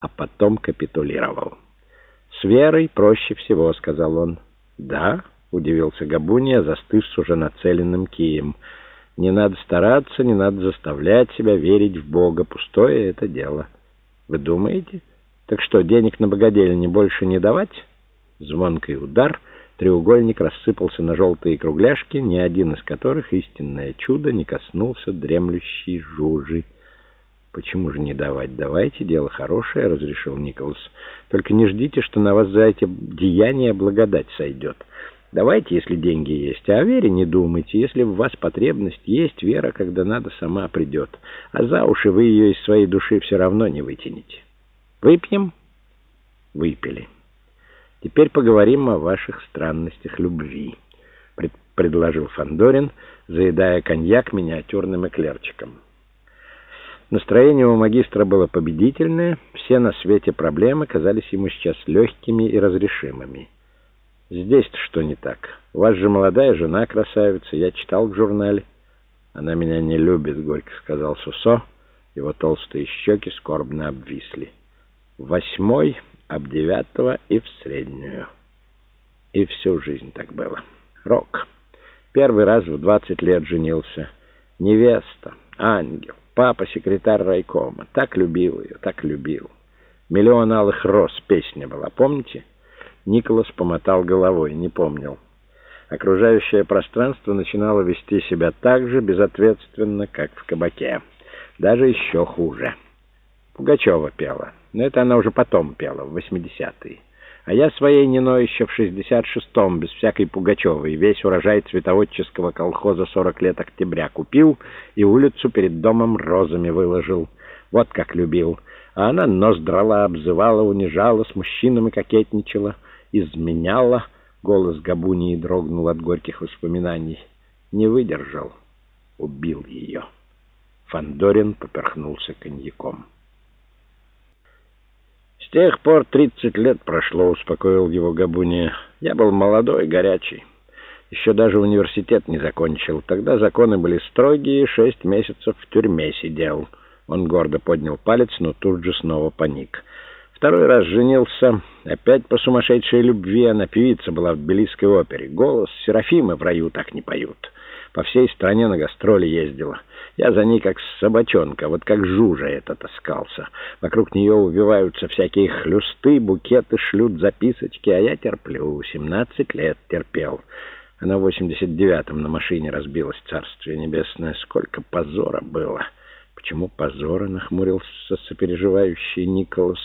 а потом капитулировал. «С верой проще всего», — сказал он. «Да», — удивился Габуния, застыв с уже нацеленным кием. «Не надо стараться, не надо заставлять себя верить в Бога. Пустое это дело». «Вы думаете? Так что, денег на богадельне больше не давать?» Звонкий удар, треугольник рассыпался на желтые кругляшки, ни один из которых, истинное чудо, не коснулся дремлющей жужи. «Почему же не давать? Давайте, дело хорошее», — разрешил Николас. «Только не ждите, что на вас за эти деяния благодать сойдет. Давайте, если деньги есть, а о вере не думайте. Если в вас потребность есть, вера, когда надо, сама придет. А за уши вы ее из своей души все равно не вытянете. Выпьем?» Выпили. «Теперь поговорим о ваших странностях любви», — предложил Фандорин, заедая коньяк миниатюрным эклерчиком. Настроение у магистра было победительное, все на свете проблемы казались ему сейчас легкими и разрешимыми. «Здесь-то что не так? У вас же молодая жена красавица, я читал в журнале». «Она меня не любит», — горько сказал Сусо. Его толстые щеки скорбно обвисли. «Восьмой, об девятого и в среднюю». И всю жизнь так было. Рок. Первый раз в двадцать лет женился. Невеста, ангел. Папа, секретарь райкома, так любил ее, так любил. «Миллион алых роз» песня была, помните? Николас помотал головой, не помнил. Окружающее пространство начинало вести себя так же безответственно, как в кабаке. Даже еще хуже. Пугачева пела, но это она уже потом пела, в 80-е. А я своей Нино еще в 66-м, без всякой Пугачевой, весь урожай цветоводческого колхоза 40 лет октября купил и улицу перед домом розами выложил. Вот как любил. А она нос драла, обзывала, унижала, с мужчинами кокетничала, изменяла. Голос Габунии дрогнул от горьких воспоминаний. Не выдержал. Убил ее. Фандорин поперхнулся коньяком. «С тех пор тридцать лет прошло», — успокоил его Габуния. «Я был молодой, горячий. Еще даже университет не закончил. Тогда законы были строгие, шесть месяцев в тюрьме сидел». Он гордо поднял палец, но тут же снова паник. Второй раз женился, опять по сумасшедшей любви, она певица была в Тбилисской опере. Голос Серафимы в раю так не поют. По всей стране на гастроли ездила. Я за ней как собачонка, вот как Жужа это таскался. Вокруг нее убиваются всякие хлюсты, букеты шлют записочки, а я терплю. Семнадцать лет терпел. Она в восемьдесят девятом на машине разбилась, царствие небесное. Сколько позора было. Почему позора, нахмурился сопереживающий Николас.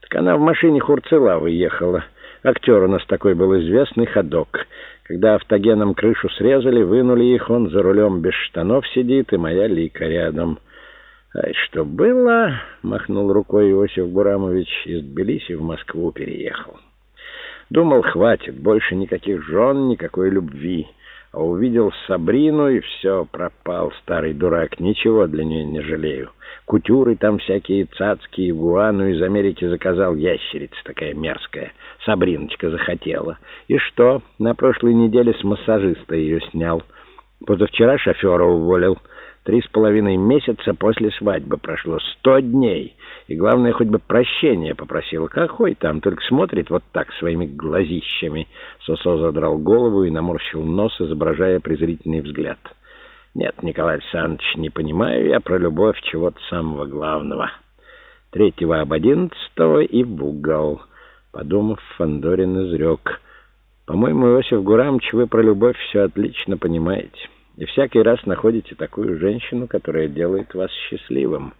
Так она в машине Хурцелавы ехала. Актер у нас такой был известный ходок. Когда автогеном крышу срезали, вынули их, он за рулем без штанов сидит, и моя лика рядом. «Ай, что было?» — махнул рукой Иосиф Бурамович. «Из Тбилиси в Москву переехал. Думал, хватит, больше никаких жен, никакой любви» а увидел Сабрину, и все, пропал старый дурак, ничего для нее не жалею. Кутюры там всякие цацки, игуану из Америки заказал ящерица такая мерзкая. Сабриночка захотела. И что, на прошлой неделе с массажиста ее снял. Позавчера шофера уволил. Три с половиной месяца после свадьбы прошло. Сто дней. И главное, хоть бы прощения попросил. Какой там, только смотрит вот так своими глазищами. Сосо задрал голову и наморщил нос, изображая презрительный взгляд. Нет, Николай Александрович, не понимаю я про любовь чего-то самого главного. Третьего об одиннадцатого и в угол. Подумав, Фандорин изрек. По-моему, Иосиф Гурамович, вы про любовь все отлично понимаете и всякий раз находите такую женщину, которая делает вас счастливым.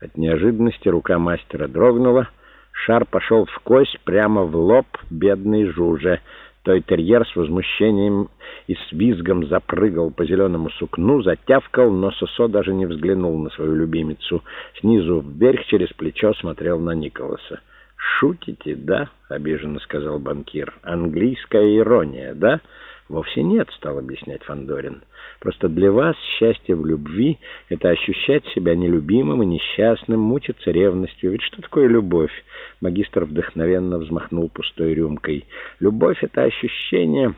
От неожиданности рука мастера дрогнула, шар пошел в кость прямо в лоб бедной Жуже. Той терьер с возмущением и с визгом запрыгал по зеленому сукну, затявкал, но Сосо даже не взглянул на свою любимицу. Снизу вверх через плечо смотрел на Николаса. «Шутите, да?» — обиженно сказал банкир. «Английская ирония, да?» «Вовсе нет», — стал объяснять Фандорин. «Просто для вас счастье в любви — это ощущать себя нелюбимым и несчастным, мучиться ревностью. Ведь что такое любовь?» Магистр вдохновенно взмахнул пустой рюмкой. «Любовь — это ощущение...»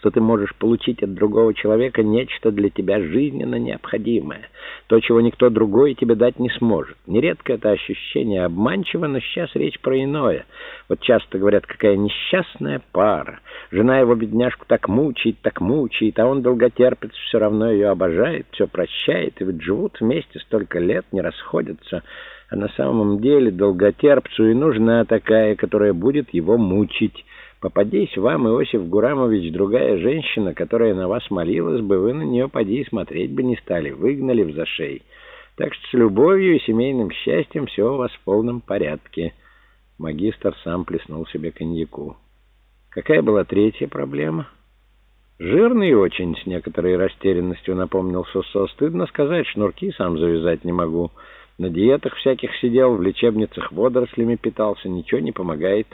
что ты можешь получить от другого человека нечто для тебя жизненно необходимое, то, чего никто другой тебе дать не сможет. Нередко это ощущение обманчиво, но сейчас речь про иное. Вот часто говорят, какая несчастная пара. Жена его, бедняжку, так мучает, так мучает, а он долготерпец, все равно ее обожает, все прощает, и ведь живут вместе столько лет, не расходятся. А на самом деле долготерпцу и нужна такая, которая будет его мучить». Попадись вам, Иосиф Гурамович, другая женщина, которая на вас молилась бы, вы на нее поди и смотреть бы не стали, выгнали в зашей. Так что с любовью и семейным счастьем все у вас в полном порядке. Магистр сам плеснул себе коньяку. Какая была третья проблема? Жирный очень, с некоторой растерянностью напомнил Сосо. Стыдно сказать, шнурки сам завязать не могу. На диетах всяких сидел, в лечебницах водорослями питался, ничего не помогает.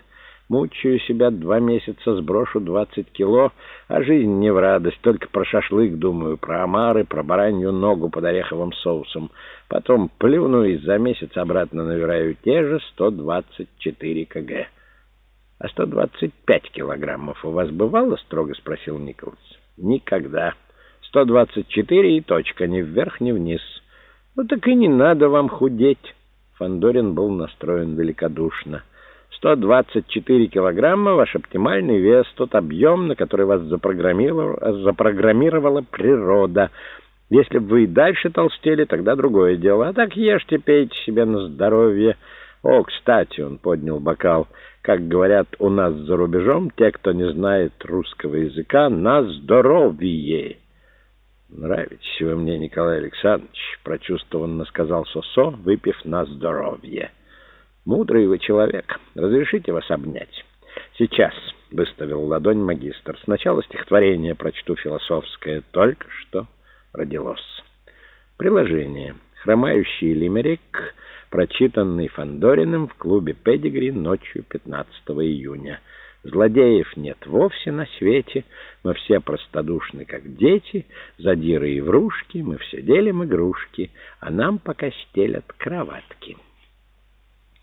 Мучаю себя два месяца, сброшу двадцать кило, а жизнь не в радость, только про шашлык думаю, про омары, про баранью ногу под ореховым соусом. Потом плюну и за месяц обратно набираю те же сто двадцать четыре кг. — А сто двадцать пять килограммов у вас бывало? — строго спросил Николас. — Никогда. Сто двадцать четыре и точка, ни вверх, ни вниз. — Ну так и не надо вам худеть. Фандорин был настроен великодушно. — 124 килограмма — ваш оптимальный вес, тот объем, на который вас запрограммировала, запрограммировала природа. Если бы вы и дальше толстели, тогда другое дело. А так ешьте, пейте себе на здоровье. О, кстати, он поднял бокал. Как говорят у нас за рубежом, те, кто не знает русского языка, на здоровье. «Нравитесь вы мне, Николай Александрович», — прочувствованно сказал Сосо, выпив на здоровье. «Мудрый вы человек. Разрешите вас обнять?» «Сейчас», — выставил ладонь магистр. «Сначала стихотворение прочту философское. Только что родилось». Приложение. Хромающий лимерик, прочитанный Фандориным в клубе «Педигри» ночью 15 июня. Злодеев нет вовсе на свете, мы все простодушны, как дети, задиры и врушки, мы все делим игрушки, а нам пока стелят кроватки».